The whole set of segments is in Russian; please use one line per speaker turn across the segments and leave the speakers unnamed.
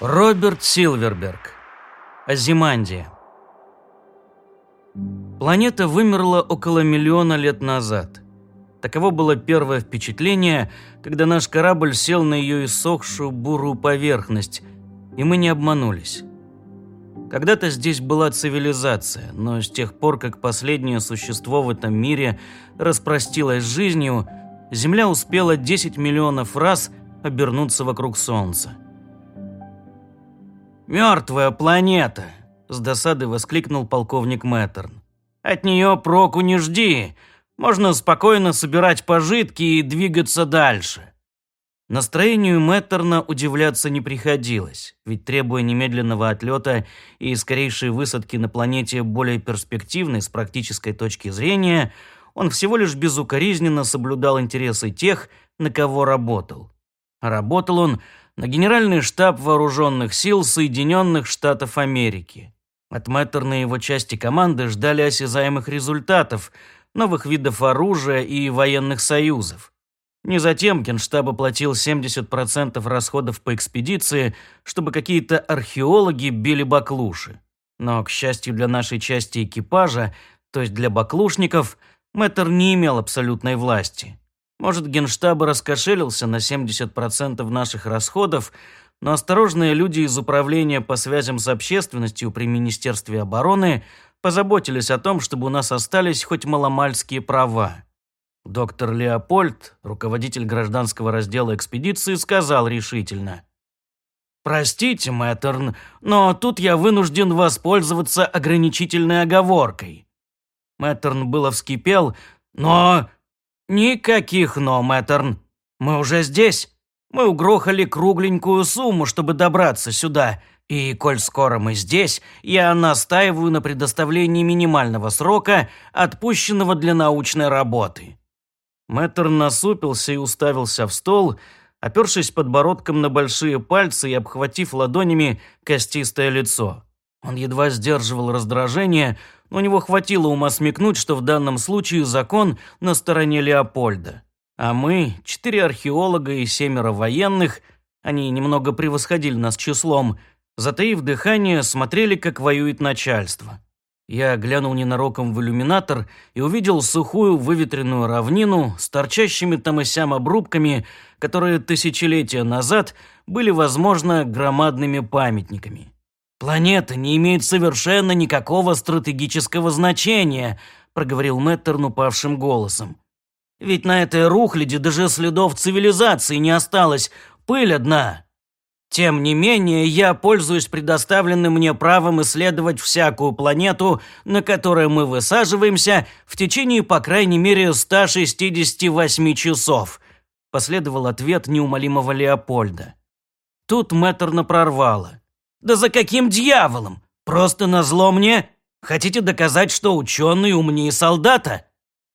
Роберт Силверберг. Азимандия. Планета вымерла около миллиона лет назад. Таково было первое впечатление, когда наш корабль сел на ее иссохшую бурую поверхность, и мы не обманулись. Когда-то здесь была цивилизация, но с тех пор, как последнее существо в этом мире распростилось жизнью, Земля успела 10 миллионов раз обернуться вокруг Солнца. «Мертвая планета!» – с досады воскликнул полковник Мэттерн. «От нее проку не жди. Можно спокойно собирать пожитки и двигаться дальше». Настроению Мэттерна удивляться не приходилось, ведь требуя немедленного отлета и скорейшей высадки на планете более перспективной с практической точки зрения, он всего лишь безукоризненно соблюдал интересы тех, на кого работал. Работал он на Генеральный штаб Вооруженных сил Соединенных Штатов Америки. От Мэттерна и его части команды ждали осязаемых результатов, новых видов оружия и военных союзов. Не затем Генштаб оплатил 70% расходов по экспедиции, чтобы какие-то археологи били баклуши. Но, к счастью для нашей части экипажа, то есть для баклушников, Мэттер не имел абсолютной власти. Может, Генштаб раскошелился на 70% наших расходов, но осторожные люди из Управления по связям с общественностью при Министерстве обороны позаботились о том, чтобы у нас остались хоть маломальские права. Доктор Леопольд, руководитель гражданского раздела экспедиции, сказал решительно. «Простите, Мэттерн, но тут я вынужден воспользоваться ограничительной оговоркой». Мэттерн было вскипел, но «Никаких «но», Мэттерн. Мы уже здесь. Мы угрохали кругленькую сумму, чтобы добраться сюда. И, коль скоро мы здесь, я настаиваю на предоставлении минимального срока, отпущенного для научной работы». Мэттерн насупился и уставился в стол, опершись подбородком на большие пальцы и обхватив ладонями костистое лицо. Он едва сдерживал раздражение, у него хватило ума смекнуть, что в данном случае закон на стороне Леопольда. А мы, четыре археолога и семеро военных, они немного превосходили нас числом, затаив дыхание, смотрели, как воюет начальство. Я глянул ненароком в иллюминатор и увидел сухую выветренную равнину с торчащими там и сям обрубками, которые тысячелетия назад были, возможно, громадными памятниками. «Планета не имеет совершенно никакого стратегического значения», проговорил Мэттерн упавшим голосом. «Ведь на этой рухляде даже следов цивилизации не осталось, пыль одна. Тем не менее, я пользуюсь предоставленным мне правом исследовать всякую планету, на которой мы высаживаемся, в течение, по крайней мере, 168 часов», последовал ответ неумолимого Леопольда. Тут Мэттерна прорвало. Да за каким дьяволом? Просто назло мне? Хотите доказать, что ученый умнее солдата?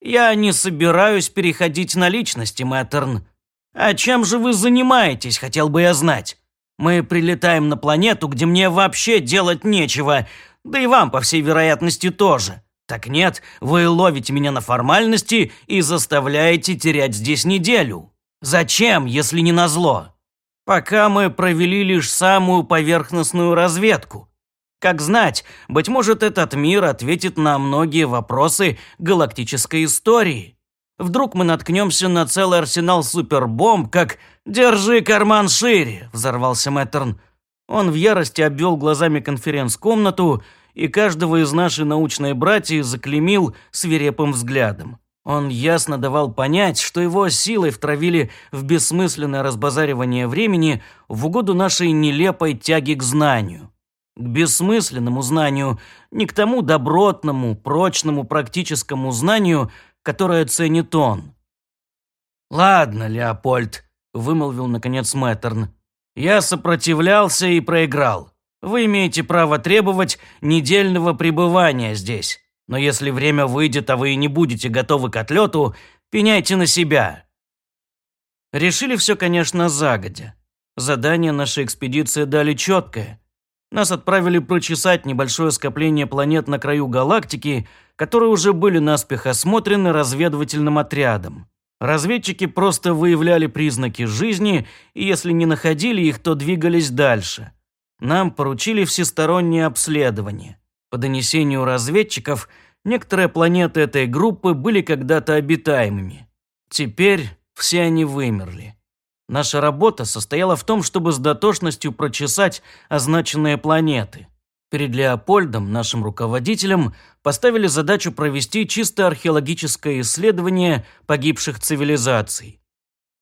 Я не собираюсь переходить на личности, Мэттерн. А чем же вы занимаетесь, хотел бы я знать? Мы прилетаем на планету, где мне вообще делать нечего, да и вам, по всей вероятности, тоже. Так нет, вы ловите меня на формальности и заставляете терять здесь неделю. Зачем, если не назло? Пока мы провели лишь самую поверхностную разведку. Как знать, быть может, этот мир ответит на многие вопросы галактической истории. Вдруг мы наткнемся на целый арсенал супербомб, как «Держи карман шире!» – взорвался Мэттерн. Он в ярости обвел глазами конференц-комнату и каждого из нашей научной братьев заклемил свирепым взглядом. Он ясно давал понять, что его силой втравили в бессмысленное разбазаривание времени в угоду нашей нелепой тяги к знанию. К бессмысленному знанию, не к тому добротному, прочному, практическому знанию, которое ценит он. «Ладно, Леопольд», – вымолвил наконец Мэттерн. «Я сопротивлялся и проиграл. Вы имеете право требовать недельного пребывания здесь. Но если время выйдет, а вы не будете готовы к отлету, пеняйте на себя. Решили все, конечно, загодя. Задание нашей экспедиции дали четкое. Нас отправили прочесать небольшое скопление планет на краю галактики, которые уже были наспех осмотрены разведывательным отрядом. Разведчики просто выявляли признаки жизни, и если не находили их, то двигались дальше. нам поручили всестороннее обследование. По донесению разведчиков, некоторые планеты этой группы были когда-то обитаемыми. Теперь все они вымерли. Наша работа состояла в том, чтобы с дотошностью прочесать означенные планеты. Перед Леопольдом, нашим руководителем, поставили задачу провести чисто археологическое исследование погибших цивилизаций.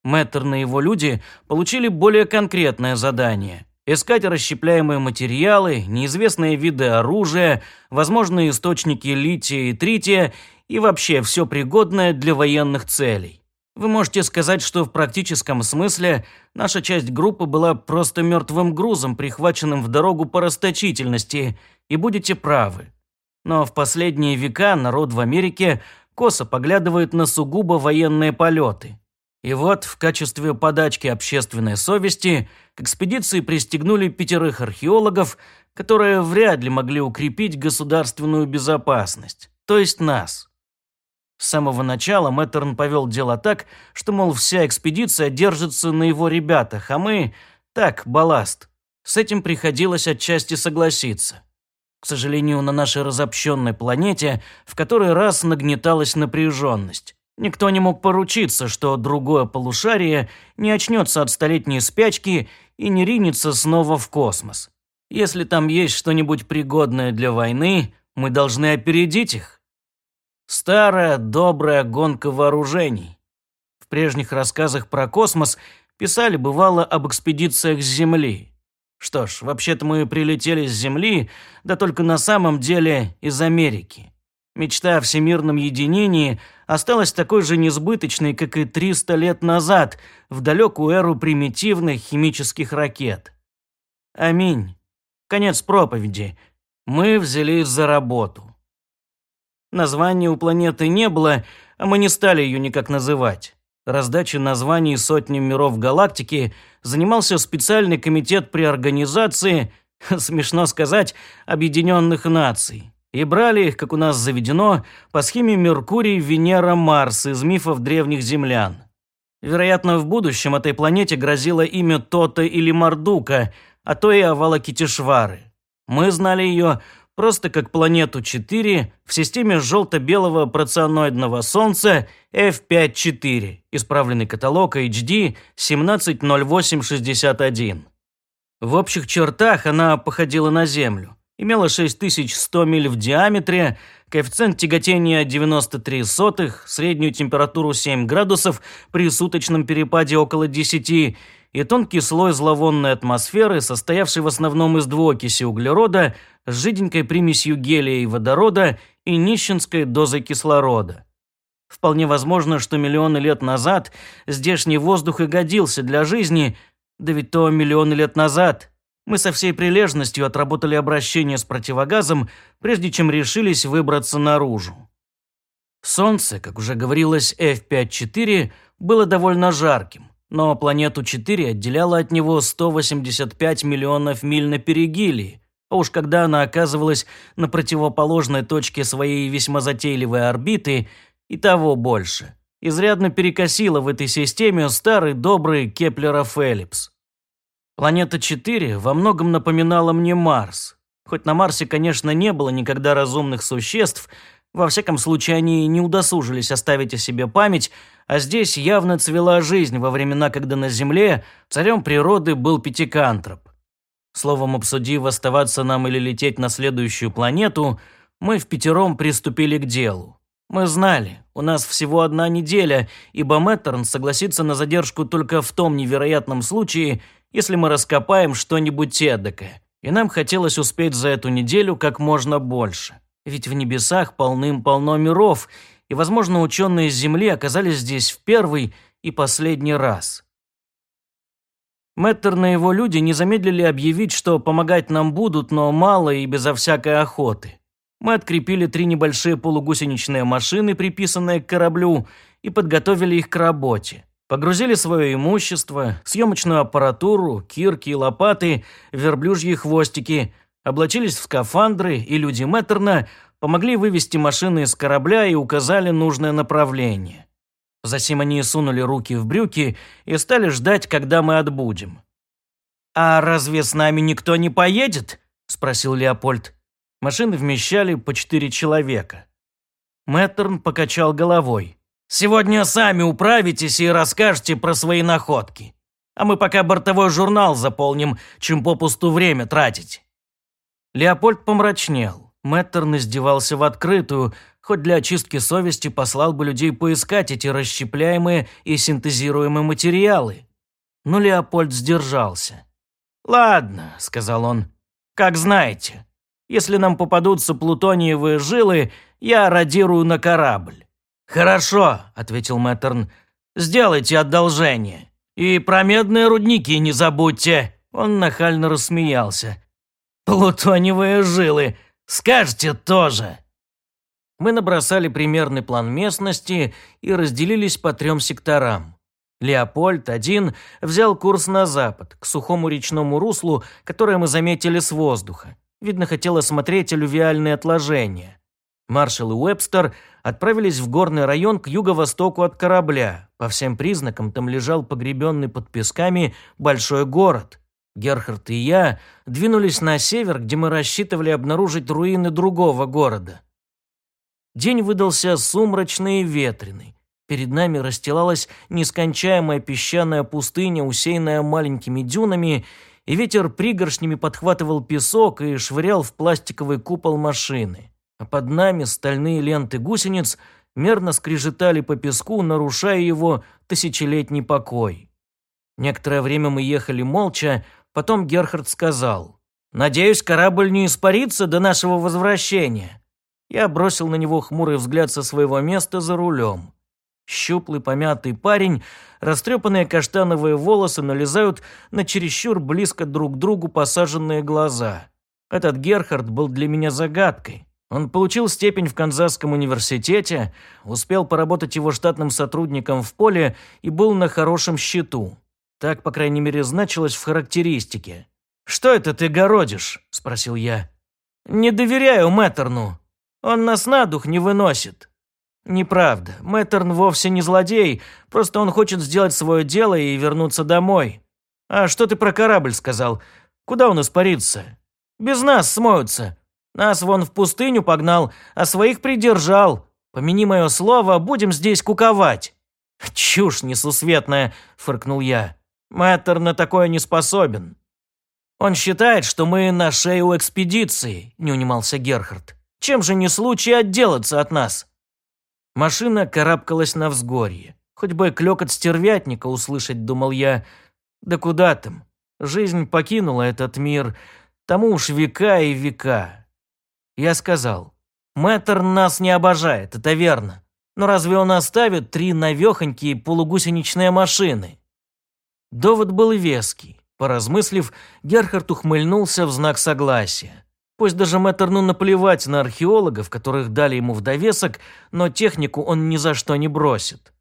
Мэттер и его люди получили более конкретное задание – искать расщепляемые материалы, неизвестные виды оружия, возможные источники лития и трития и вообще все пригодное для военных целей. Вы можете сказать, что в практическом смысле наша часть группы была просто мертвым грузом, прихваченным в дорогу по расточительности, и будете правы. Но в последние века народ в Америке косо поглядывает на сугубо военные полеты. И вот в качестве подачки общественной совести к экспедиции пристегнули пятерых археологов, которые вряд ли могли укрепить государственную безопасность, то есть нас. С самого начала Мэттерн повел дело так, что, мол, вся экспедиция держится на его ребятах, а мы – так, балласт. С этим приходилось отчасти согласиться. К сожалению, на нашей разобщенной планете в который раз нагнеталась напряженность. Никто не мог поручиться, что другое полушарие не очнется от столетней спячки и не ринется снова в космос. Если там есть что-нибудь пригодное для войны, мы должны опередить их. Старая добрая гонка вооружений. В прежних рассказах про космос писали бывало об экспедициях с Земли. Что ж, вообще-то мы прилетели с Земли, да только на самом деле из Америки. Мечта о всемирном единении осталась такой же несбыточной, как и 300 лет назад, в далекую эру примитивных химических ракет. Аминь. Конец проповеди. Мы взялись за работу. Названия у планеты не было, а мы не стали ее никак называть. Раздачей названий сотням миров галактики занимался специальный комитет при организации, смешно сказать, Объединенных Наций. И брали их, как у нас заведено, по схеме Меркурий, Венера, Марс из мифов древних землян. Вероятно, в будущем этой планете грозило имя Тота или Мардука, а то и Авалакитишвары. Мы знали ее просто как планету 4 в системе желто-белого проционоидного Солнца F5-4, исправленный каталог HD 170861. В общих чертах она походила на Землю. Имела 6100 миль в диаметре, коэффициент тяготения 93 сотых, среднюю температуру 7 градусов при суточном перепаде около 10 и тонкий слой зловонной атмосферы, состоявший в основном из двуокиси углерода с жиденькой примесью гелия и водорода и нищенской дозой кислорода. Вполне возможно, что миллионы лет назад здешний воздух и годился для жизни, да ведь то миллионы лет назад. Мы со всей прилежностью отработали обращение с противогазом, прежде чем решились выбраться наружу. Солнце, как уже говорилось, F5-4, было довольно жарким. Но планету 4 отделяло от него 185 миллионов миль на перигелии, а уж когда она оказывалась на противоположной точке своей весьма затейливой орбиты, и того больше. Изрядно перекосило в этой системе старый добрый Кеплеров Эллипс. Планета 4 во многом напоминала мне Марс. Хоть на Марсе, конечно, не было никогда разумных существ, во всяком случае, они не удосужились оставить о себе память, а здесь явно цвела жизнь во времена, когда на Земле царем природы был пятикантроп. Словом, обсудив, оставаться нам или лететь на следующую планету, мы в пятером приступили к делу. Мы знали, у нас всего одна неделя, ибо Мэттерн согласится на задержку только в том невероятном случае, если мы раскопаем что-нибудь эдакое, и нам хотелось успеть за эту неделю как можно больше. Ведь в небесах полным-полно миров, и, возможно, ученые с Земли оказались здесь в первый и последний раз. Мэттер и его люди не замедлили объявить, что помогать нам будут, но мало и безо всякой охоты. Мы открепили три небольшие полугусеничные машины, приписанные к кораблю, и подготовили их к работе. Погрузили свое имущество, съемочную аппаратуру, кирки и лопаты, верблюжьи хвостики, облачились в скафандры, и люди Мэттерна помогли вывести машины из корабля и указали нужное направление. Затем они сунули руки в брюки и стали ждать, когда мы отбудем. «А разве с нами никто не поедет?» – спросил Леопольд. Машины вмещали по четыре человека. Мэттерн покачал головой. «Сегодня сами управитесь и расскажете про свои находки. А мы пока бортовой журнал заполним, чем попусту время тратить». Леопольд помрачнел. Мэттерн издевался в открытую, хоть для очистки совести послал бы людей поискать эти расщепляемые и синтезируемые материалы. Но Леопольд сдержался. «Ладно», — сказал он, — «как знаете. Если нам попадутся плутониевые жилы, я радирую на корабль». «Хорошо», — ответил Мэттерн, — «сделайте одолжение. И про медные рудники не забудьте». Он нахально рассмеялся. «Плутониевые жилы, скажете тоже». Мы набросали примерный план местности и разделились по трем секторам. Леопольд один взял курс на запад, к сухому речному руслу, которое мы заметили с воздуха. Видно, хотел осмотреть алювиальные отложения. Маршал и Уэбстер отправились в горный район к юго-востоку от корабля. По всем признакам там лежал погребенный под песками большой город. Герхард и я двинулись на север, где мы рассчитывали обнаружить руины другого города. День выдался сумрачный и ветреный. Перед нами расстилалась нескончаемая песчаная пустыня, усеянная маленькими дюнами, и ветер пригоршнями подхватывал песок и швырял в пластиковый купол машины. А под нами стальные ленты гусениц мерно скрежетали по песку, нарушая его тысячелетний покой. Некоторое время мы ехали молча, потом Герхард сказал, «Надеюсь, корабль не испарится до нашего возвращения». Я бросил на него хмурый взгляд со своего места за рулем. Щуплый помятый парень, растрепанные каштановые волосы налезают на чересчур близко друг к другу посаженные глаза. Этот Герхард был для меня загадкой. Он получил степень в Канзасском университете, успел поработать его штатным сотрудником в поле и был на хорошем счету. Так, по крайней мере, значилось в характеристике. «Что это ты городишь?» – спросил я. «Не доверяю Мэттерну. Он нас на дух не выносит. «Неправда. Мэттерн вовсе не злодей, просто он хочет сделать свое дело и вернуться домой. А что ты про корабль сказал? Куда он испарится? Без нас смоются. Нас вон в пустыню погнал, а своих придержал. Помяни мое слово, будем здесь куковать». «Чушь несусветная», – фыркнул я. «Мэттерн на такое не способен». «Он считает, что мы на шею экспедиции», – не унимался Герхард. «Чем же не случай отделаться от нас?» Машина карабкалась на взгорье. Хоть бы клёкот стервятника услышать, думал я. Да куда там? Жизнь покинула этот мир. Тому уж века и века. Я сказал, Мэтр нас не обожает, это верно. Но разве он оставит три навехонькие полугусеничные машины? Довод был веский. Поразмыслив, Герхард ухмыльнулся в знак согласия. Пусть даже Мэттерну наплевать на археологов, которых дали ему в довесок, но технику он ни за что не бросит.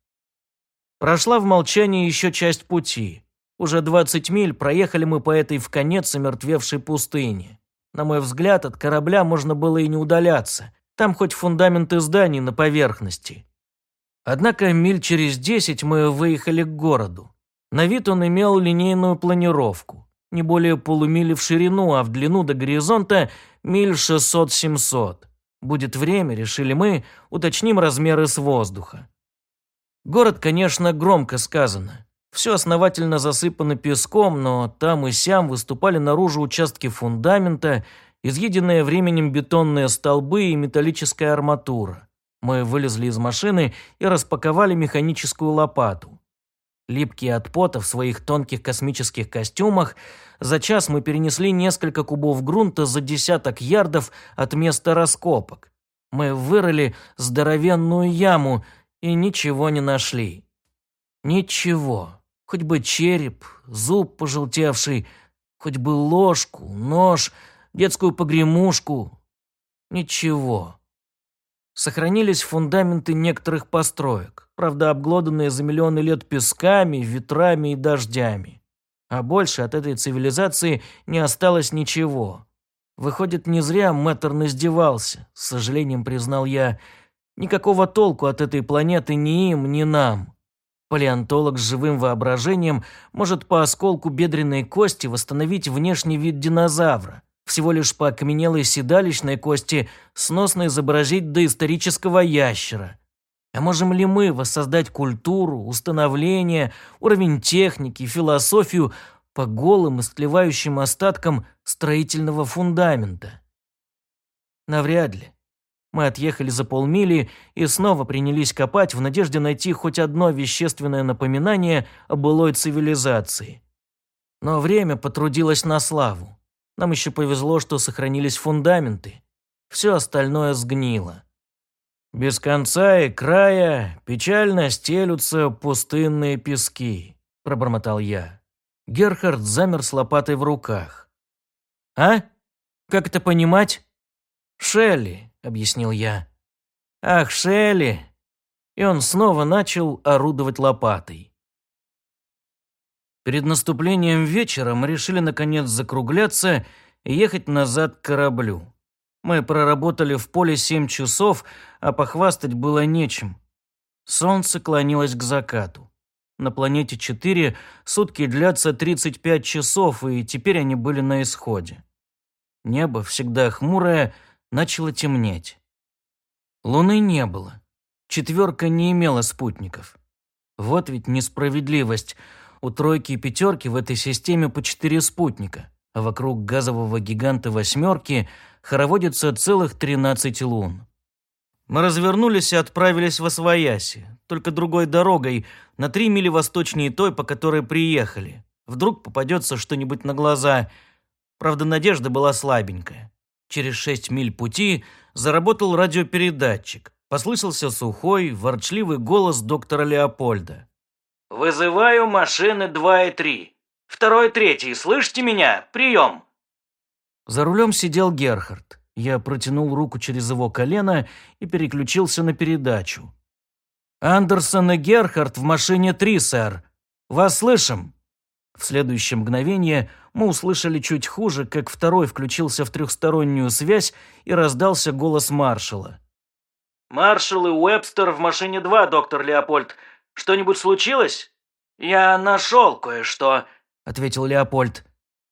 Прошла в молчании еще часть пути. Уже 20 миль проехали мы по этой в конец омертвевшей пустыне. На мой взгляд, от корабля можно было и не удаляться. Там хоть фундаменты зданий на поверхности. Однако миль через 10 мы выехали к городу. На вид он имел линейную планировку. Не более полумили в ширину, а в длину до горизонта миль 600-700. Будет время, решили мы, уточним размеры с воздуха. Город, конечно, громко сказано. Все основательно засыпано песком, но там и сям выступали наружу участки фундамента, изъеденные временем бетонные столбы и металлическая арматура. Мы вылезли из машины и распаковали механическую лопату. Липкие от пота в своих тонких космических костюмах, за час мы перенесли несколько кубов грунта за десяток ярдов от места раскопок. Мы вырыли здоровенную яму и ничего не нашли. Ничего. Хоть бы череп, зуб пожелтевший, хоть бы ложку, нож, детскую погремушку. Ничего. Сохранились фундаменты некоторых построек, правда обглоданные за миллионы лет песками, ветрами и дождями. А больше от этой цивилизации не осталось ничего. Выходит, не зря Мэттерн издевался, с сожалением признал я. Никакого толку от этой планеты ни им, ни нам.
Палеонтолог с живым воображением может по осколку бедренной кости восстановить внешний вид динозавра. Всего лишь по окаменелой седалищной кости сносно изобразить доисторического ящера. А можем ли мы воссоздать культуру, установление, уровень техники, философию по голым, истлевающим остаткам строительного фундамента? Навряд ли. Мы отъехали за полмили и снова принялись копать в надежде найти хоть одно вещественное напоминание о былой цивилизации. Но время потрудилось на славу. Нам еще повезло, что сохранились фундаменты. Все остальное сгнило. Без конца и края печально стелются пустынные пески, пробормотал я. Герхард замер с лопатой в руках. А? Как это понимать? Шелли, – объяснил я. «Ах, Шелли!» И он снова начал орудовать лопатой. Перед наступлением вечера мы решили наконец закругляться и ехать назад к кораблю. Мы проработали в поле семь часов, а похвастать было нечем. Солнце клонилось к закату. На планете 4 сутки длятся 35 часов, и теперь они были на исходе. Небо, всегда хмурое, начало темнеть. Луны не было. Четверка не имела спутников. Вот ведь несправедливость. У тройки и пятерки в этой системе по четыре спутника, а вокруг газового гиганта восьмерки хороводится целых тринадцать лун. Мы развернулись и отправились в Освояси, только другой дорогой, на три мили восточнее той, по которой приехали. Вдруг попадется что-нибудь на глаза. Правда, надежда была слабенькая. Через шесть миль пути заработал радиопередатчик. Послышался сухой, ворчливый голос доктора Леопольда.
«Вызываю машины 2 и 3. Второй и третий, слышите меня? Прием!»
За рулем сидел Герхард. Я протянул руку через его колено и переключился на передачу. «Андерсон и Герхард в машине 3, сэр. Вас слышим?» В следующее мгновение мы услышали чуть хуже, как второй включился в трехстороннюю связь и раздался голос маршала.
«Маршал и Уэбстер в машине 2, доктор Леопольд. Что-нибудь случилось?» «Я нашел кое-что», — ответил Леопольд.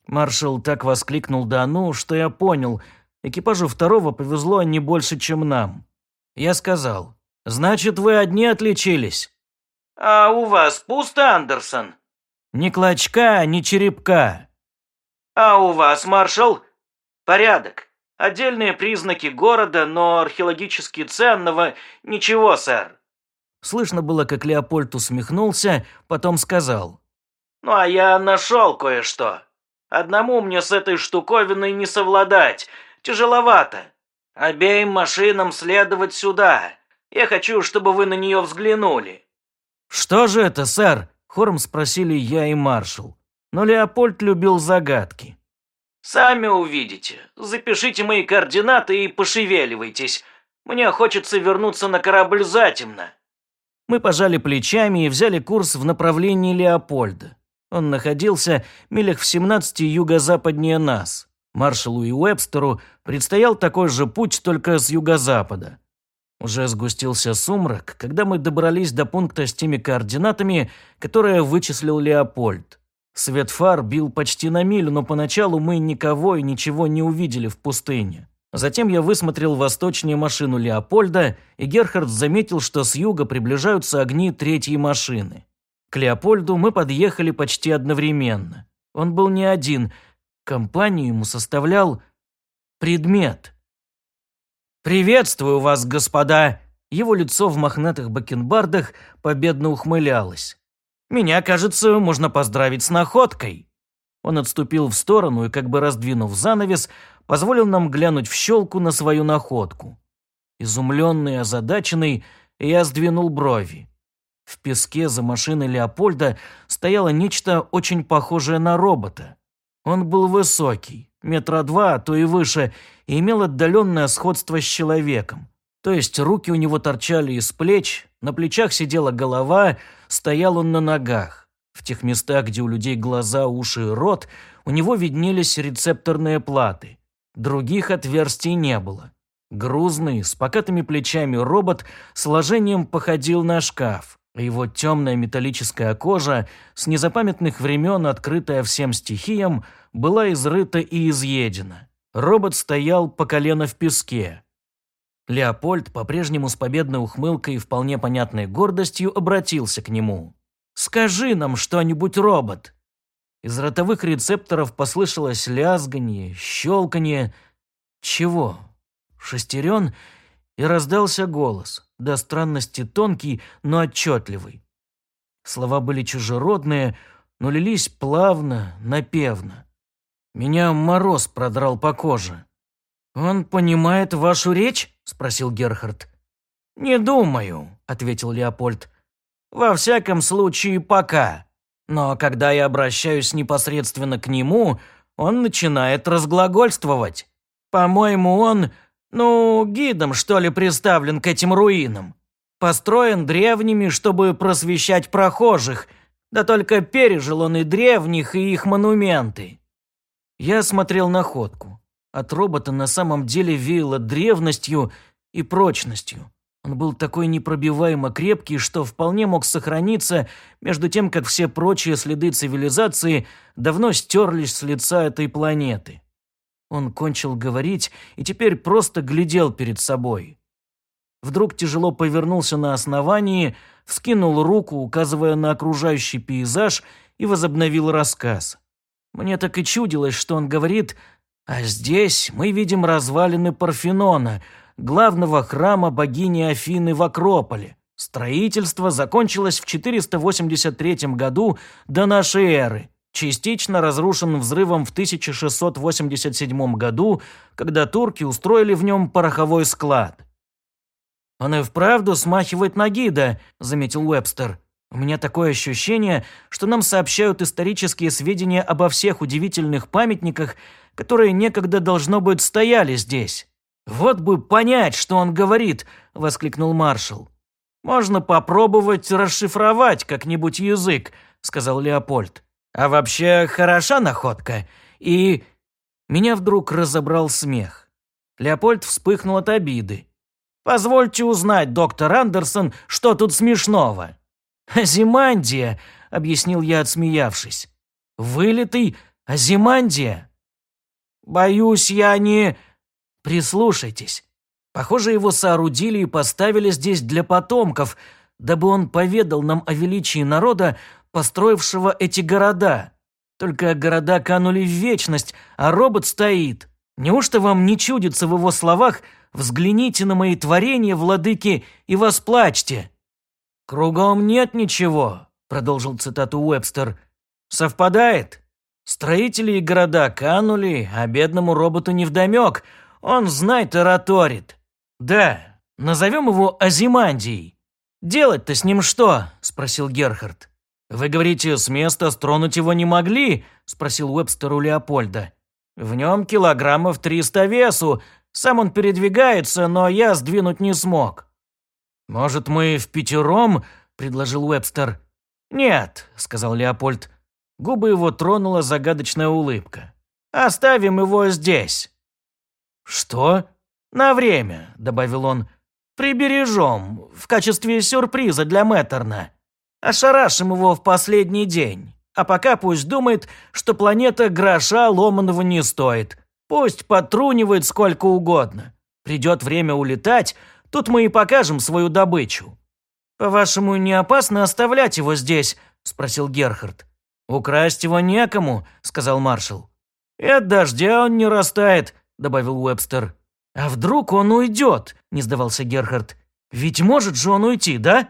Маршал так воскликнул да ну, что я понял. Экипажу второго повезло не больше, чем нам. Я сказал, «Значит, вы одни отличились?»
«А у вас пусто, Андерсон?»
Ни клочка, ни черепка.
А у вас, маршал? Порядок. Отдельные признаки города, но археологически ценного ничего, сэр.
Слышно было, как Леопольд усмехнулся, потом сказал.
«Ну а я нашел кое-что. Одному мне с этой штуковиной не совладать. Тяжеловато. Обеим машинам следовать сюда. Я хочу, чтобы вы на нее взглянули».
«Что же это, сэр?» Хором спросили я и маршал. Но Леопольд любил загадки.
«Сами увидите. Запишите мои координаты и пошевеливайтесь. Мне хочется вернуться на корабль затемно».
Мы пожали плечами и взяли курс в направлении Леопольда. Он находился милях в 17 юго-западнее нас. Маршалу и Уэбстеру предстоял такой же путь, только с юго-запада. Уже сгустился сумрак, когда мы добрались до пункта с теми координатами, которые вычислил Леопольд. Свет фар бил почти на милю, но поначалу мы никого и ничего не увидели в пустыне. Затем я высмотрел восточнее машину Леопольда, и Герхард заметил, что с юга приближаются огни третьей машины. К Леопольду мы подъехали почти одновременно. Он был не один, компанию ему составлял предмет – «Приветствую вас, господа!» Его лицо в мохнатых бакенбардах победно ухмылялось. «Меня, кажется, можно поздравить с находкой!» Он отступил в сторону и, как бы раздвинув занавес, позволил нам глянуть в щелку на свою находку. Изумленный и озадаченный, я сдвинул брови. В песке за машиной Леопольда стояло нечто очень похожее на робота. Он был высокий, метра два, а то и выше, и имел отдаленное сходство с человеком. То есть руки у него торчали из плеч, на плечах сидела голова, стоял он на ногах. В тех местах, где у людей глаза, уши и рот, у него виднелись рецепторные платы. Других отверстий не было. Грузный, с покатыми плечами робот сложением походил на шкаф. Его темная металлическая кожа, с незапамятных времен открытая всем стихиям, была изрыта и изъедена. Робот стоял по колено в песке. Леопольд, по-прежнему с победной ухмылкой и вполне понятной гордостью, обратился к нему. «Скажи нам что-нибудь, робот!» Из ротовых рецепторов послышалось лязганье, щелканье. Чего? Шестерен? И раздался голос, до странности тонкий, но отчетливый. Слова были чужеродные, но лились плавно, напевно. Меня мороз продрал по коже. «Он понимает вашу речь?» – спросил Герхард. «Не думаю», – ответил Леопольд. «Во всяком случае, пока. Но когда я обращаюсь непосредственно к нему, он начинает разглагольствовать. По-моему, он, ну, гидом, что ли, приставлен к этим руинам. Построен древними, чтобы просвещать прохожих, да только пережил он и древних, и их монументы». Я смотрел на ходку. От робота на самом деле веяло древностью и прочностью. Он был такой непробиваемо крепкий, что вполне мог сохраниться, между тем, как все прочие следы цивилизации давно стерлись с лица этой планеты. Он кончил говорить и теперь просто глядел перед собой. Вдруг тяжело повернулся на основании, вскинул руку, указывая на окружающий пейзаж, и возобновил рассказ. Мне так и чудилось, что он говорит а здесь мы видим развалины Парфенона, главного храма богини Афины в Акрополе. Строительство закончилось в 483 году до нашей эры, частично разрушен взрывом в 1687 году, когда турки устроили в нем пороховой склад. «Он и вправду смахивает на гида», – заметил Уэбстер. «У меня такое ощущение, что нам сообщают исторические сведения обо всех удивительных памятниках, которые некогда, должно быть, стояли здесь. Вот бы понять, что он говорит, воскликнул маршал. Можно попробовать расшифровать как-нибудь язык, сказал Леопольд. А вообще хороша находка. И меня вдруг разобрал смех. Леопольд вспыхнул от обиды. «Позвольте узнать, доктор Андерсон, что тут смешного?» «Азимандия», — объяснил я, отсмеявшись. «Вылитый Азимандия». «Боюсь, я не...» «Прислушайтесь. Похоже, его соорудили и поставили здесь для потомков, дабы он поведал нам о величии народа, построившего эти города. Только города канули в вечность, а робот стоит. Неужто вам не чудится в его словах «Взгляните на мои творения, владыки, и восплачьте»?» «Кругом нет ничего», — продолжил цитату Уэбстер. «Совпадает?» Строители и города канули, а бедному роботу невдомек. Он, знай, тараторит. Да, назовем его Азимандией. Делать-то с ним что? Спросил Герхард. Вы говорите, с места стронуть его не могли? Спросил Уэбстер у Леопольда. В нем килограммов триста весу. Сам он передвигается, но я сдвинуть не смог. Может, мы в пятером? Предложил Уэбстер. Нет, сказал Леопольд. Губы его тронула загадочная улыбка. «Оставим его здесь». «Что?» «На время», — добавил он. «Прибережем, в качестве сюрприза для Мэттерна. Ошарашим его в последний день. А пока пусть думает, что планета гроша ломаного не стоит. Пусть потрунивает сколько угодно. Придет время улетать, тут мы и покажем свою добычу». «По-вашему, не опасно оставлять его здесь?» – спросил Герхард. «Украсть его некому», — сказал маршал. «И от дождя он не растает», — добавил Уэбстер. «А вдруг он уйдет?» — не сдавался Герхард. «Ведь может же он уйти, да?»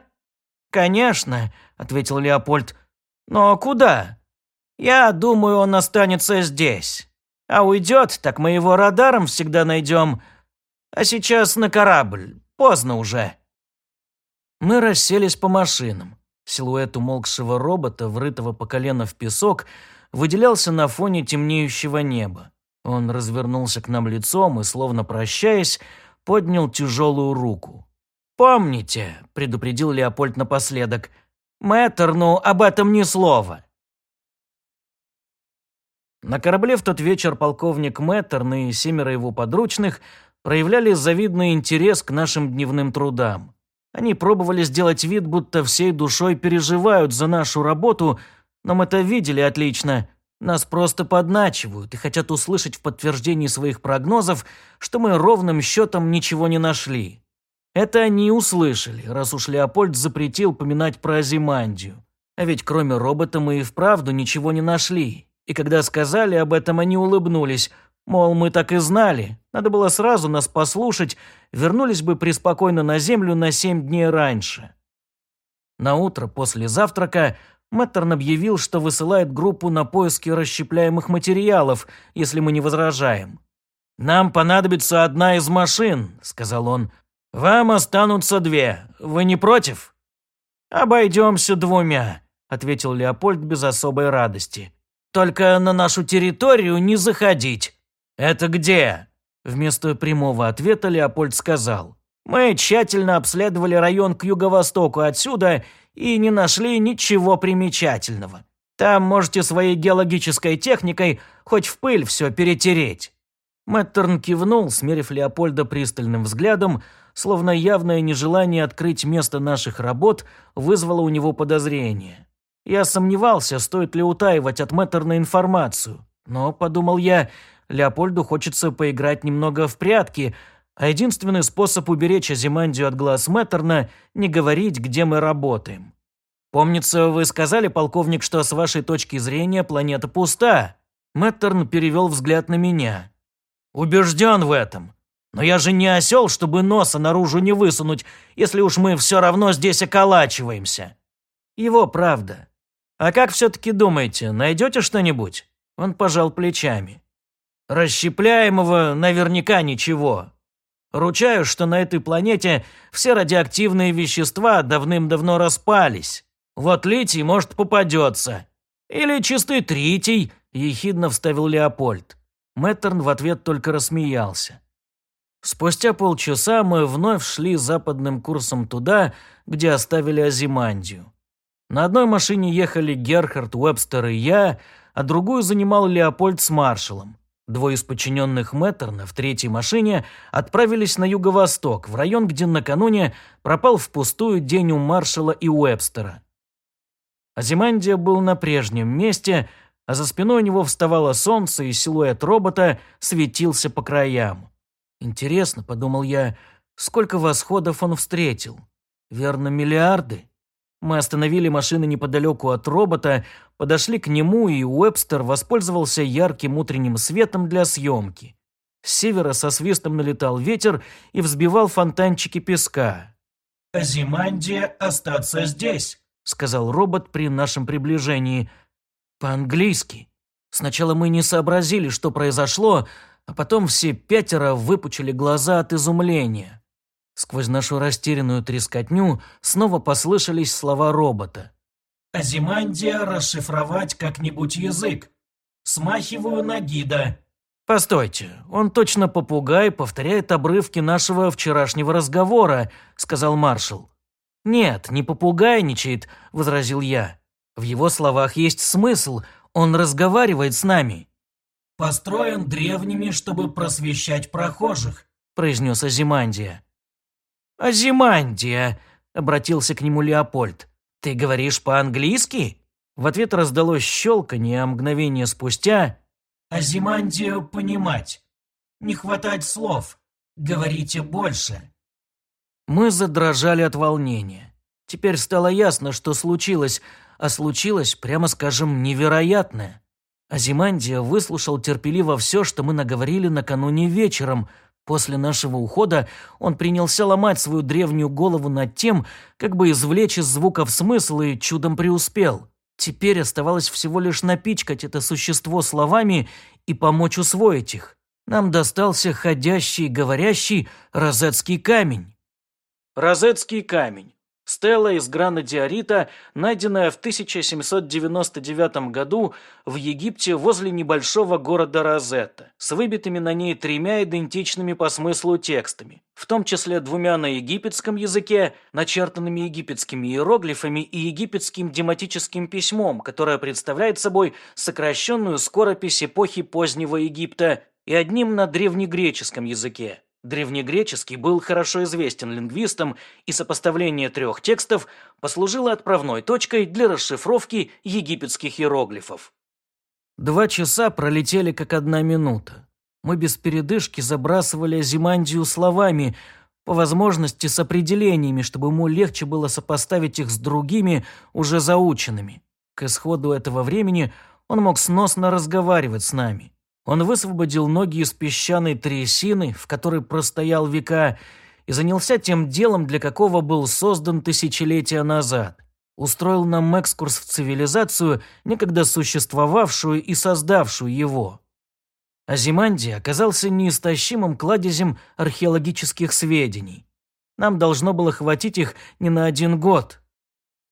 «Конечно», — ответил Леопольд. «Но куда?» «Я думаю, он останется здесь. А уйдет, так мы его радаром всегда найдем. А сейчас на корабль. Поздно уже». Мы расселись по машинам. Силуэт умолкшего робота, врытого по колено в песок, выделялся на фоне темнеющего неба. Он развернулся к нам лицом и, словно прощаясь, поднял тяжелую руку. «Помните», — предупредил Леопольд напоследок, — «Мэттерну об этом ни слова». На корабле в тот вечер полковник Мэттерн и семеро его подручных проявляли завидный интерес к нашим дневным трудам. Они пробовали сделать вид, будто всей душой переживают за нашу работу, но мы-то видели отлично. Нас просто подначивают и хотят услышать в подтверждении своих прогнозов, что мы ровным счетом ничего не нашли. Это они услышали, раз уж Леопольд запретил поминать про Азимандию. А ведь кроме робота мы и вправду ничего не нашли. И когда сказали об этом, они улыбнулись, мол, мы так и знали. Надо было сразу нас послушать, вернулись бы преспокойно на землю на семь дней раньше. На утро после завтрака Мэттерн объявил, что высылает группу на поиски расщепляемых материалов, если мы не возражаем. «Нам понадобится одна из машин», — сказал он. «Вам останутся две. Вы не против?» «Обойдемся двумя», – ответил Леопольд без особой радости. «Только на нашу территорию не заходить». «Это где?» Вместо прямого ответа Леопольд сказал. «Мы тщательно обследовали район к юго-востоку отсюда и не нашли ничего примечательного. Там можете своей геологической техникой хоть в пыль все перетереть». Мэттерн кивнул, смерив Леопольда пристальным взглядом, словно явное нежелание открыть место наших работ вызвало у него подозрение. Я сомневался, стоит ли утаивать от Мэттерна информацию. Но, подумал я, Леопольду хочется поиграть немного в прятки, а единственный способ уберечь Азимандию от глаз Мэттерна – не говорить, где мы работаем. «Помнится, вы сказали, полковник, что с вашей точки зрения планета пуста?» Мэттерн перевел взгляд на меня. «Убежден в этом. Но я же не осел, чтобы носа наружу не высунуть, если уж мы все равно здесь околачиваемся». «Его правда. «А как все-таки думаете, найдете что-нибудь?» Он пожал плечами. «Расщепляемого наверняка ничего. Ручаю, что на этой планете все радиоактивные вещества давным-давно распались. Вот литий, может, попадется. Или чистый тритий», – ехидно вставил Леопольд. Мэттерн в ответ только рассмеялся. Спустя полчаса мы вновь шли западным курсом туда, где оставили Азимандию. На одной машине ехали Герхард, Уэбстер и я, а другую занимал Леопольд с маршалом. Двое из подчиненных Мэттерна в третьей машине отправились на юго-восток, в район, где накануне пропал впустую день у маршала и Уэбстера. Азимандия был на прежнем месте, а за спиной у него вставало солнце, и силуэт робота светился по краям. «Интересно», — подумал я, — «сколько восходов он встретил? Верно, миллиарды?» Мы остановили машины неподалеку от робота, подошли к нему, и Уэбстер воспользовался ярким утренним светом для съемки. С севера со свистом налетал ветер и взбивал фонтанчики песка.
«Азимандия остаться здесь», — сказал робот при нашем приближении.
По-английски. Сначала мы не сообразили, что произошло, а потом все пятеро выпучили глаза от изумления. Сквозь нашу растерянную трескотню снова послышались слова робота.
«Азимандия расшифровать как-нибудь язык. Смахиваю на гида».
«Постойте, он точно попугай, повторяет обрывки нашего вчерашнего разговора», — сказал маршал. «Нет, не попугайничает», — возразил я. «В его словах есть смысл, он разговаривает с нами».
«Построен древними, чтобы просвещать прохожих», —
произнес Азимандия. «Азимандия», — обратился к нему Леопольд. «Ты говоришь по-английски?» В ответ раздалось щелканье, а мгновение спустя...
«Азимандию понимать. Не хватать слов. Говорите больше».
Мы задрожали от волнения. Теперь стало ясно, что случилось, а случилось, прямо скажем, невероятное. Азимандия выслушал терпеливо все, что мы наговорили накануне вечером — После нашего ухода он принялся ломать свою древнюю голову над тем, как бы извлечь из звуков смысл и чудом преуспел. Теперь оставалось всего лишь напичкать это существо словами и помочь усвоить их. Нам достался ходящий, говорящий розетский камень. Розетский камень Стела из гранодиорита, найденная в 1799 году в Египте возле небольшого города Розетта, с выбитыми на ней тремя идентичными по смыслу текстами, в том числе двумя на египетском языке, начертанными египетскими иероглифами и египетским дематическим письмом, которое представляет собой сокращенную скоропись эпохи позднего Египта, и одним на древнегреческом языке. Древнегреческий был хорошо известен лингвистам, и сопоставление трех текстов послужило отправной точкой для расшифровки египетских иероглифов. Два часа пролетели как одна минута. Мы без передышки забрасывали Азимандию словами, по возможности с определениями, чтобы ему легче было сопоставить их с другими, уже заученными. К исходу этого времени он мог сносно разговаривать с нами. Он высвободил ноги из песчаной трясины, в которой простоял века, и занялся тем делом, для какого был создан тысячелетия назад. Устроил нам экскурс в цивилизацию, некогда существовавшую и создавшую его. Азиманди оказался неистощимым кладезем археологических сведений. Нам должно было хватить их не на один год.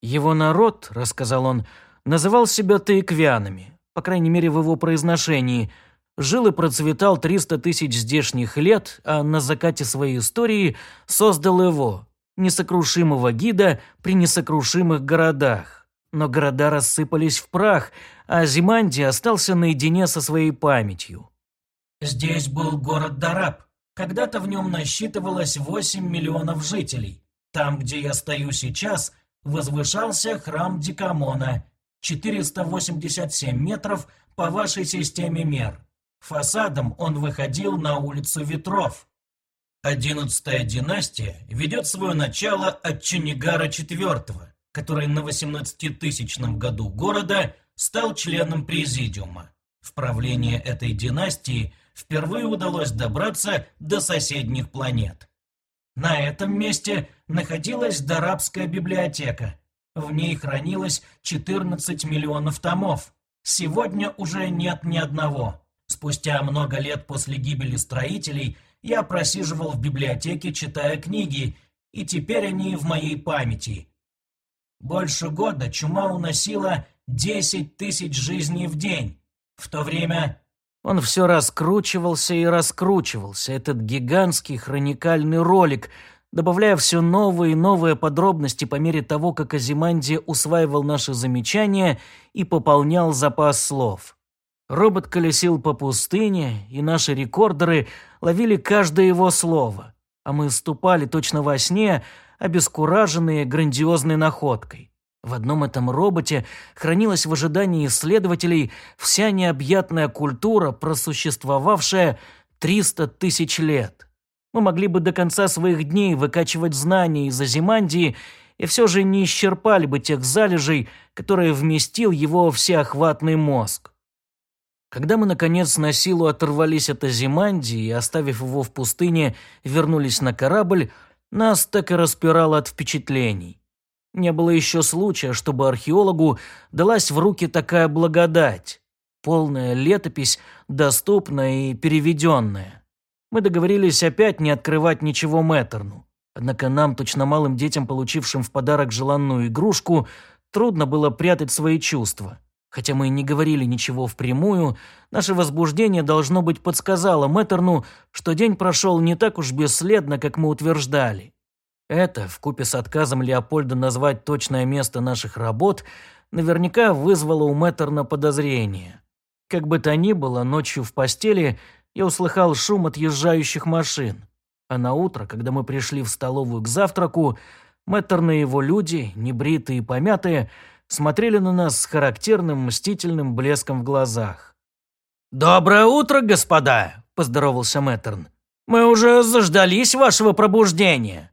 Его народ, рассказал он, называл себя таиквянами, по крайней мере в его произношении – жил и процветал 300 тысяч здешних лет, а на закате своей истории создал его, несокрушимого гида при несокрушимых городах. Но города рассыпались в прах, а Зиманди остался наедине со своей памятью. Здесь был город Дараб. Когда-то в нем насчитывалось 8 миллионов жителей. Там, где я стою сейчас, возвышался храм Дикамона, 487 метров по вашей системе мер. Фасадом он выходил на улицу Ветров. Одиннадцатая династия ведет свое начало от Ченегара IV, который на 18-тысячном году города стал членом президиума. В правление этой династии впервые удалось добраться до соседних планет. На этом месте находилась Дарабская библиотека. В ней хранилось 14 миллионов томов. Сегодня уже нет ни одного. Спустя много лет после гибели строителей я просиживал в библиотеке, читая книги, и теперь они в моей памяти. Больше года чума уносила 10 тысяч жизней в день. В то время... Он все раскручивался и раскручивался, этот гигантский хроникальный ролик, добавляя все новые и новые подробности по мере того, как Азиманди усваивал наши замечания и пополнял запас слов. Робот колесил по пустыне, и наши рекордеры ловили каждое его слово, а мы ступали точно во сне, обескураженные грандиозной находкой. В одном этом роботе хранилась в ожидании исследователей вся необъятная культура, просуществовавшая 300 тысяч лет. Мы могли бы до конца своих дней выкачивать знания из Азимандии и все же не исчерпали бы тех залежей, которые вместил его всеохватный мозг. Когда мы, наконец, на силу оторвались от Азимандии и, оставив его в пустыне, вернулись на корабль, нас так и распирало от впечатлений. Не было еще случая, чтобы археологу далась в руки такая благодать. Полная летопись, доступная и переведенная. Мы договорились опять не открывать ничего Мэттерну. Однако нам, точно малым детям, получившим в подарок желанную игрушку, трудно было прятать свои чувства. Хотя мы не говорили ничего впрямую, наше возбуждение, должно быть, подсказало Мэттерну, что день прошел не так уж бесследно, как мы утверждали. Это, вкупе с отказом Леопольда назвать точное место наших работ, наверняка вызвало у Мэттерна подозрение. Как бы то ни было, ночью в постели я услыхал шум отъезжающих машин. А на утро, когда мы пришли в столовую к завтраку, Мэттерн и его люди, небритые и помятые, смотрели на нас с характерным мстительным блеском в глазах. «Доброе утро, господа!» – поздоровался Мэттерн. «Мы уже заждались вашего пробуждения».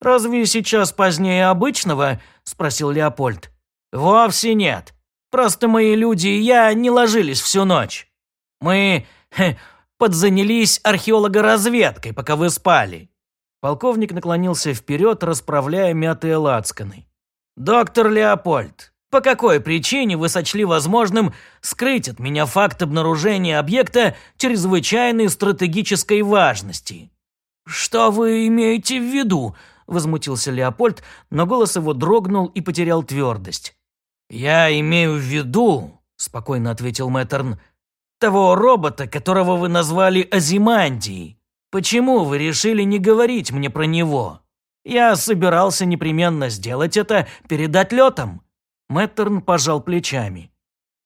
«Разве сейчас позднее обычного?» – спросил Леопольд. «Вовсе нет. Просто мои люди и я не ложились всю ночь. Мы хе, подзанялись археологоразведкой, пока вы спали». Полковник наклонился вперед, расправляя мятые лацканы. «Доктор Леопольд, по какой причине вы сочли возможным скрыть от меня факт обнаружения объекта чрезвычайной стратегической важности?» «Что вы имеете в виду?» – возмутился Леопольд, но голос его дрогнул и потерял твердость. «Я имею в виду», – спокойно ответил Мэттерн, – «того робота, которого вы назвали Азимандией. Почему вы решили не говорить мне про него?» Я собирался непременно сделать это перед отлетом». Мэттерн пожал плечами.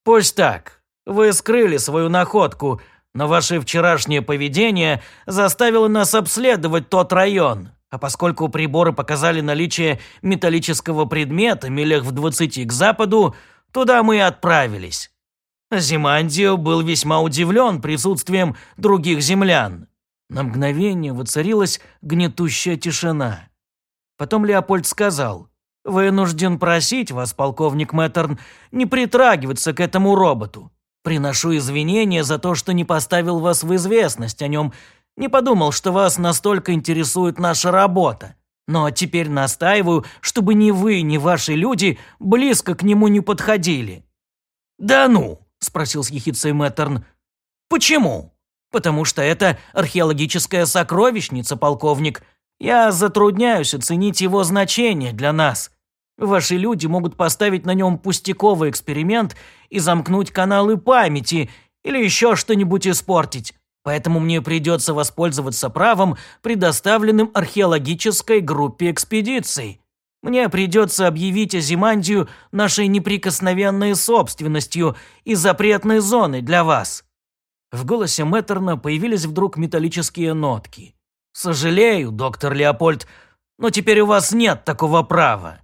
«Пусть так. Вы скрыли свою находку, Но ваше вчерашнее поведение заставило нас обследовать тот район. А поскольку приборы показали наличие металлического предмета милях в двадцати к западу, туда мы и отправились. Зимандио был весьма удивлен присутствием других землян. На мгновение воцарилась гнетущая тишина. Потом Леопольд сказал, «Вынужден просить вас, полковник Мэттерн, не притрагиваться к этому роботу. Приношу извинения за то, что не поставил вас в известность о нем, не подумал, что вас настолько интересует наша работа. Но теперь настаиваю, чтобы ни вы, ни ваши люди близко к нему не подходили». «Да ну!» – спросил с ехицей Мэттерн. «Почему?» «Потому что это археологическая сокровищница, полковник. Я затрудняюсь оценить его значение для нас. Ваши люди могут поставить на нем пустяковый эксперимент и замкнуть каналы памяти или еще что-нибудь испортить. Поэтому мне придется воспользоваться правом, предоставленным археологической группе экспедиций. Мне придется объявить Азимандию нашей неприкосновенной собственностью и запретной зоной для вас». В голосе Мэттерна появились вдруг металлические нотки. «Сожалею, доктор Леопольд, но теперь у вас нет такого права».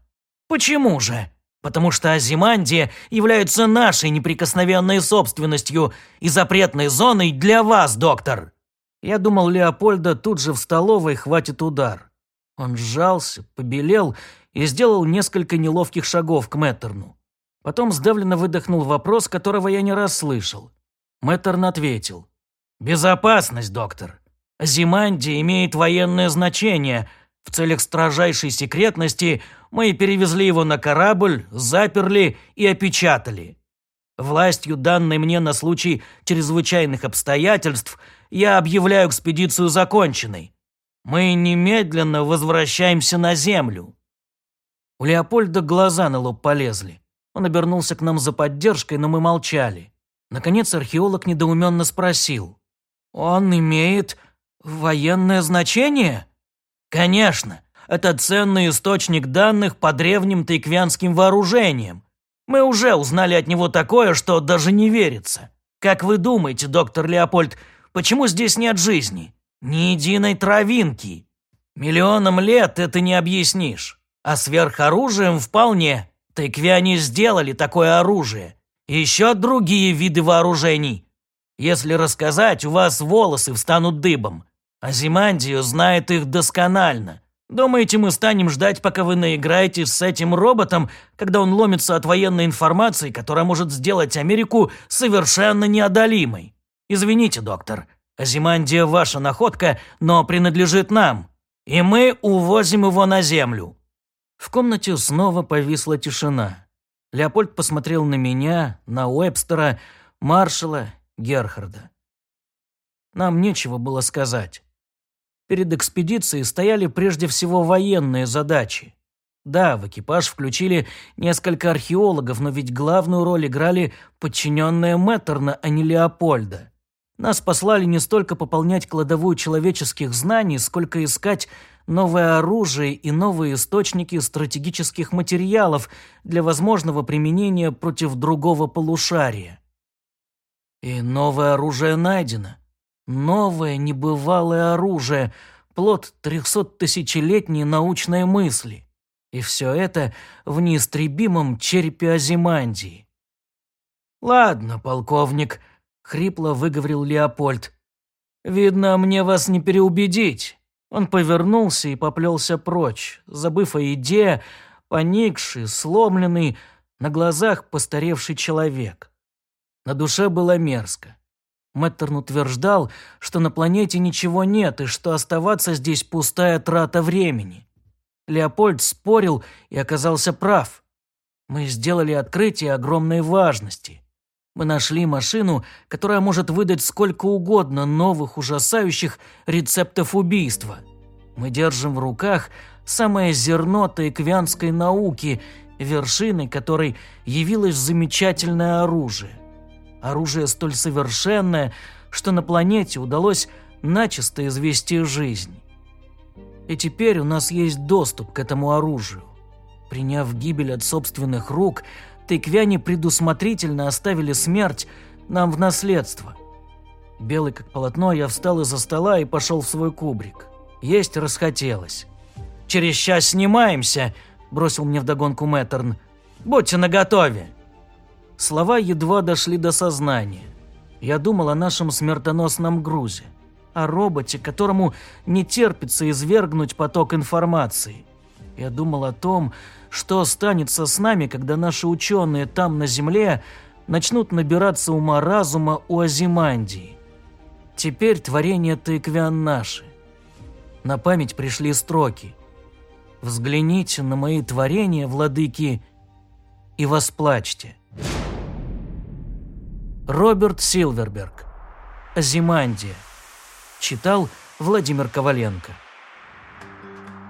«Почему же?» Потому что Азимандия является нашей неприкосновенной собственностью и запретной зоной для вас, доктор. Я думал, Леопольда тут же в столовой хватит удар. Он сжался, побелел и сделал несколько неловких шагов к Мэттерну. Потом сдавленно выдохнул вопрос, которого я не раз слышал. Мэттерн ответил. «Безопасность, доктор. Азимандия имеет военное значение – в целях строжайшей секретности мы перевезли его на корабль, заперли и опечатали. Властью, данной мне на случай чрезвычайных обстоятельств, я объявляю экспедицию законченной. Мы немедленно возвращаемся на Землю». У Леопольда глаза на лоб полезли. Он обернулся к нам за поддержкой, но мы молчали. Наконец археолог недоуменно спросил. «Он имеет военное значение?» Конечно, это ценный источник данных по древним тайквянским вооружениям. Мы уже узнали от него такое, что даже не верится. Как вы думаете, доктор Леопольд, почему здесь нет жизни? Ни единой травинки. Миллионам лет это не объяснишь. А сверхоружием вполне. Тайквяне сделали такое оружие. И еще другие виды вооружений. Если рассказать, у вас волосы встанут дыбом. Азимандио знает их досконально. Думаете, мы станем ждать, пока вы наиграетесь с этим роботом, когда он ломится от военной информации, которая может сделать Америку совершенно неодолимой? Извините, доктор, Азимандия ваша находка, но принадлежит нам, и мы увозим его на землю». В комнате снова повисла тишина. Леопольд посмотрел на меня, на Уэбстера, маршала, Герхарда. Нам нечего было сказать. Перед экспедицией стояли прежде всего военные задачи. Да, в экипаж включили несколько археологов, но ведь главную роль играли подчиненные Мэттерна, а не Леопольда. Нас послали не столько пополнять кладовую человеческих знаний, сколько искать новое оружие и новые источники стратегических материалов для возможного применения против другого полушария. И новое оружие найдено. Новое небывалое оружие, плод трехсоттысячелетней научной мысли. И все это в неистребимом черепе Азимандии. «Ладно, полковник», — хрипло выговорил Леопольд. «Видно, мне вас не переубедить». Он повернулся и поплелся прочь, забыв о еде, поникший, сломленный, на глазах постаревший человек. На душе было мерзко. Мэттерн утверждал, что на планете ничего нет и что оставаться здесь пустая трата времени. Леопольд спорил и оказался прав. Мы сделали открытие огромной важности. Мы нашли машину, которая может выдать сколько угодно новых ужасающих рецептов убийства. Мы держим в руках самое зерно тайквянской науки, вершиной которой явилось замечательное оружие. Оружие столь совершенное, что на планете удалось начисто извести жизнь. И теперь у нас есть доступ к этому оружию. Приняв гибель от собственных рук, тыквяне предусмотрительно оставили смерть нам в наследство. Белый как полотно, я встал из-за стола и пошел в свой кубрик. Есть расхотелось. «Через час снимаемся», – бросил мне вдогонку Мэттерн. «Будьте наготове». Слова едва дошли до сознания. Я думал о нашем смертоносном грузе, о роботе, которому не терпится извергнуть поток информации. Я думал о том, что останется с нами, когда наши ученые там на Земле начнут набираться ума-разума у Азимандии. Теперь творение тыквян наши. На память пришли строки. «Взгляните на мои творения, владыки, и восплачьте». Роберт Силверберг. Озимандия. Читал Владимир Коваленко.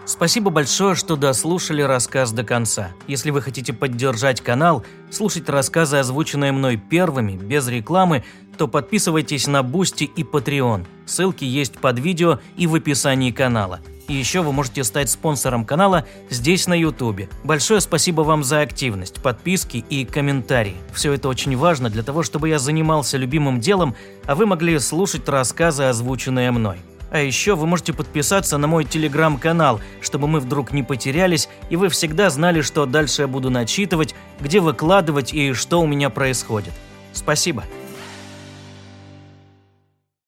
Спасибо большое, что дослушали рассказ до конца. Если вы хотите поддержать канал, слушать рассказы, озвученные мной первыми, без рекламы, то подписывайтесь на Boosty и Patreon. Ссылки есть под видео и в описании канала. И еще вы можете стать спонсором канала здесь на YouTube. Большое спасибо вам за активность, подписки и комментарии. Все это очень важно для того, чтобы я занимался любимым делом, а вы могли слушать рассказы, озвученные мной. А еще вы можете подписаться на мой телеграм-канал, чтобы мы вдруг не потерялись, и вы всегда знали, что дальше я буду начитывать, где выкладывать и что у меня происходит. Спасибо.